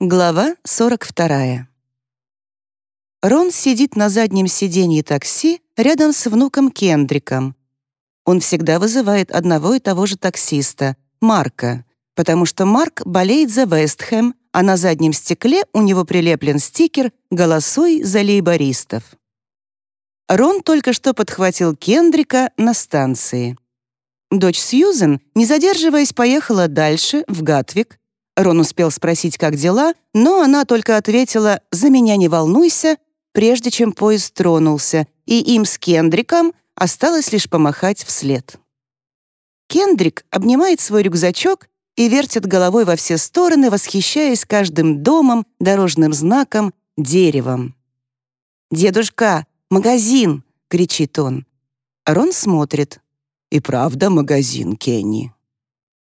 Глава 42. Рон сидит на заднем сиденье такси рядом с внуком Кендриком. Он всегда вызывает одного и того же таксиста, Марка, потому что Марк болеет за Вестхэм, а на заднем стекле у него прилеплен стикер «Голосуй за лейбористов». Рон только что подхватил Кендрика на станции. Дочь Сьюзен, не задерживаясь, поехала дальше, в Гатвик, Рон успел спросить, как дела, но она только ответила «За меня не волнуйся», прежде чем поезд тронулся, и им с Кендриком осталось лишь помахать вслед. Кендрик обнимает свой рюкзачок и вертит головой во все стороны, восхищаясь каждым домом, дорожным знаком, деревом. «Дедушка, магазин!» — кричит он. Рон смотрит. «И правда магазин, Кенни».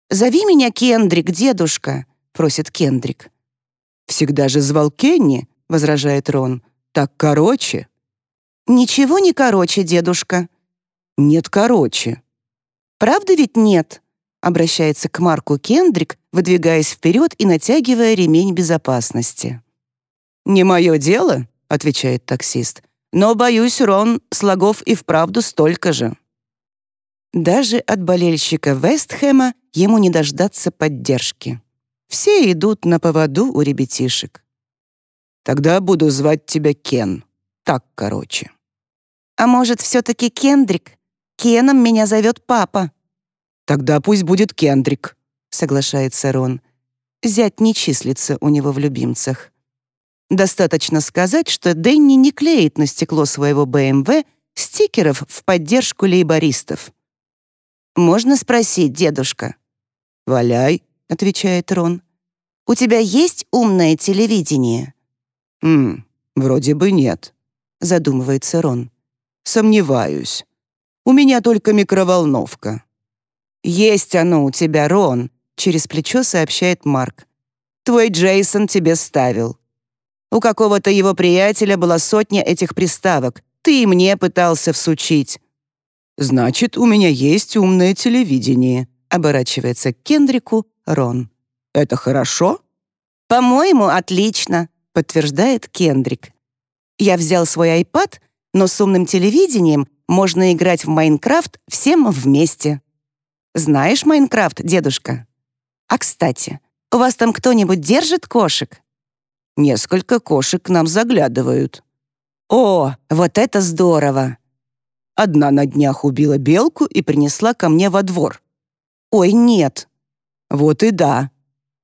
«Зови меня Кендрик, дедушка», просит Кендрик. «Всегда же звал Кенни», — возражает Рон. «Так короче». «Ничего не короче, дедушка». «Нет короче». «Правда ведь нет?» — обращается к Марку Кендрик, выдвигаясь вперед и натягивая ремень безопасности. «Не мое дело», — отвечает таксист. «Но, боюсь, Рон, слогов и вправду столько же». Даже от болельщика Вестхэма ему не дождаться поддержки. Все идут на поводу у ребятишек. Тогда буду звать тебя Кен. Так, короче. А может, все-таки Кендрик? Кеном меня зовет папа. Тогда пусть будет Кендрик, соглашается Рон. Зять не числится у него в любимцах. Достаточно сказать, что Дэнни не клеит на стекло своего БМВ стикеров в поддержку лейбористов. «Можно спросить, дедушка?» «Валяй», — отвечает Рон. «У тебя есть умное телевидение?» «Ммм, вроде бы нет», — задумывается Рон. «Сомневаюсь. У меня только микроволновка». «Есть оно у тебя, Рон», — через плечо сообщает Марк. «Твой Джейсон тебе ставил. У какого-то его приятеля была сотня этих приставок. Ты и мне пытался всучить». «Значит, у меня есть умное телевидение», — оборачивается к Кендрику Рон. «Это хорошо?» «По-моему, отлично», — подтверждает Кендрик. «Я взял свой iPad, но с умным телевидением можно играть в Майнкрафт всем вместе. Знаешь Майнкрафт, дедушка? А, кстати, у вас там кто-нибудь держит кошек?» «Несколько кошек к нам заглядывают». «О, вот это здорово!» Одна на днях убила белку и принесла ко мне во двор. «Ой, нет!» «Вот и да.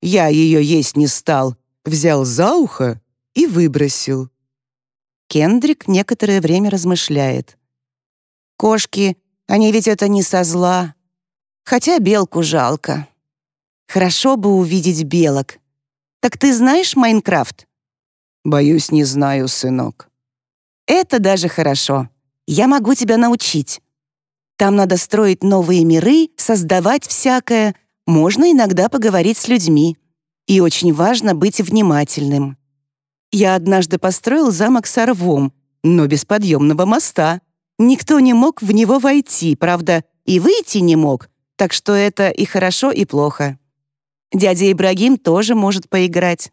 Я ее есть не стал, взял за ухо и выбросил». Кендрик некоторое время размышляет. «Кошки, они ведь это не со зла. Хотя белку жалко. Хорошо бы увидеть белок. Так ты знаешь Майнкрафт?» «Боюсь, не знаю, сынок». «Это даже хорошо. Я могу тебя научить. Там надо строить новые миры, создавать всякое, можно иногда поговорить с людьми. И очень важно быть внимательным. Я однажды построил замок с орвом, но без подъемного моста. Никто не мог в него войти, правда, и выйти не мог, так что это и хорошо, и плохо. Дядя Ибрагим тоже может поиграть.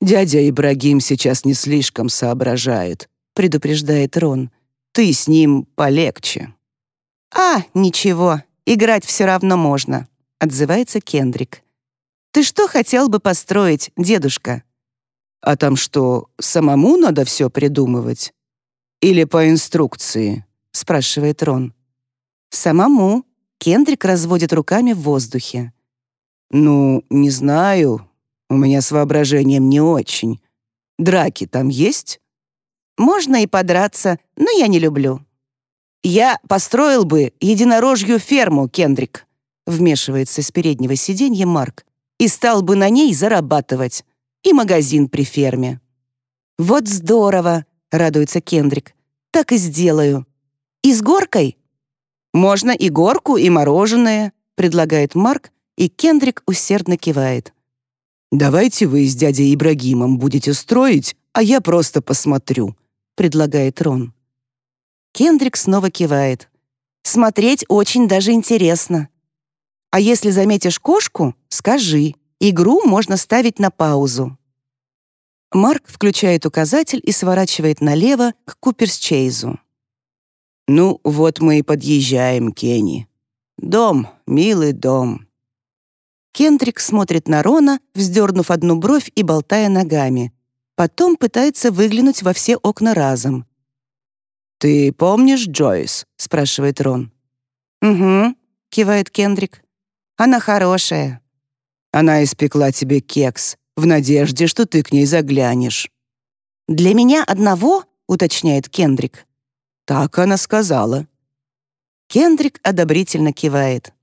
«Дядя Ибрагим сейчас не слишком соображает», — предупреждает Рон. «Ты с ним полегче». «А, ничего, играть все равно можно отзывается Кендрик. «Ты что хотел бы построить, дедушка?» «А там что, самому надо все придумывать? Или по инструкции?» — спрашивает Рон. «Самому». Кендрик разводит руками в воздухе. «Ну, не знаю. У меня с воображением не очень. Драки там есть?» «Можно и подраться, но я не люблю». «Я построил бы единорожью ферму, Кендрик», вмешивается с переднего сиденья Марк, и стал бы на ней зарабатывать. И магазин при ферме. «Вот здорово!» — радуется Кендрик. «Так и сделаю. И с горкой?» «Можно и горку, и мороженое», — предлагает Марк, и Кендрик усердно кивает. «Давайте вы с дядей Ибрагимом будете строить, а я просто посмотрю», — предлагает Рон. Кендрик снова кивает. «Смотреть очень даже интересно. А если заметишь кошку, скажи. Игру можно ставить на паузу. Марк включает указатель и сворачивает налево к Куперс-Чейзу. «Ну, вот мы и подъезжаем, Кенни. Дом, милый дом». Кендрик смотрит на Рона, вздернув одну бровь и болтая ногами. Потом пытается выглянуть во все окна разом. «Ты помнишь Джойс?» — спрашивает Рон. «Угу», — кивает Кендрик. «Она хорошая». «Она испекла тебе кекс в надежде, что ты к ней заглянешь». «Для меня одного?» — уточняет Кендрик. Так она сказала. Кендрик одобрительно кивает.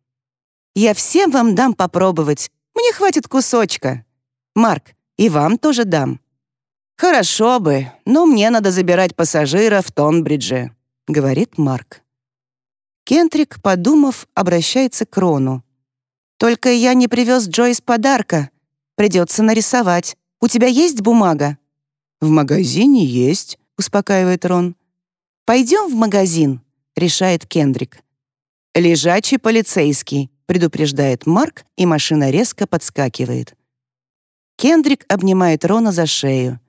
«Я всем вам дам попробовать. Мне хватит кусочка. Марк, и вам тоже дам». «Хорошо бы, но мне надо забирать пассажира в Тонбридже», — говорит Марк. Кентрик, подумав, обращается к Рону. «Только я не привез Джойс подарка. Придется нарисовать. У тебя есть бумага?» «В магазине есть», — успокаивает Рон. «Пойдем в магазин», — решает Кендрик. «Лежачий полицейский», — предупреждает Марк, и машина резко подскакивает. Кендрик обнимает Рона за шею.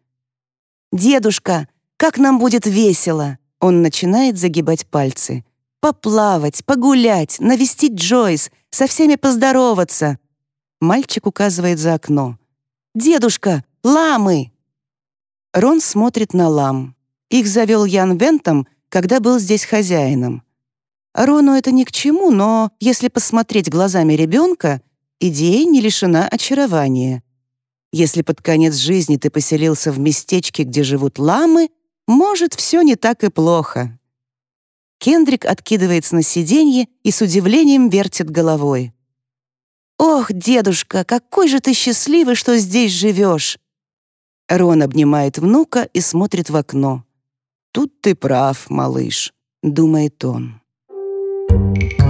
«Дедушка, как нам будет весело!» Он начинает загибать пальцы. «Поплавать, погулять, навестить Джойс, со всеми поздороваться!» Мальчик указывает за окно. «Дедушка, ламы!» Рон смотрит на лам. Их завел Ян Вентом, когда был здесь хозяином. Рону это ни к чему, но если посмотреть глазами ребенка, идея не лишена очарования. Если под конец жизни ты поселился в местечке, где живут ламы, может, все не так и плохо. Кендрик откидывается на сиденье и с удивлением вертит головой. «Ох, дедушка, какой же ты счастливый, что здесь живешь!» Рон обнимает внука и смотрит в окно. «Тут ты прав, малыш», — думает он. Thank.